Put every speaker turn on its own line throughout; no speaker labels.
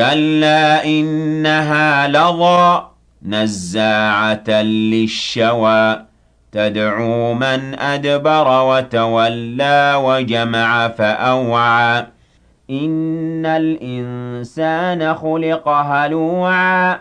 كلا إنها لظى نزاعة للشوى تدعو من أدبر وتولى وجمع فأوعى إن الإنسان خلق هلوعا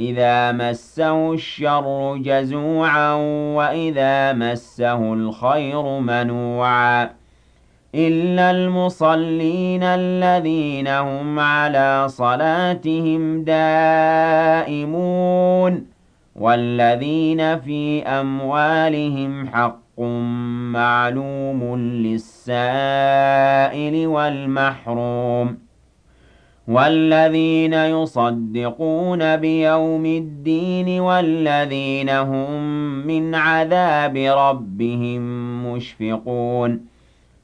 إذا مسه الشر جزوعا وإذا مسه الخير منوعا إلا المصلين الذين هم على صلاتهم دائمون والذين في أموالهم حق معلوم للسائل والمحروم والذين يصدقون بيوم الدين والذين هم من عذاب ربهم مشفقون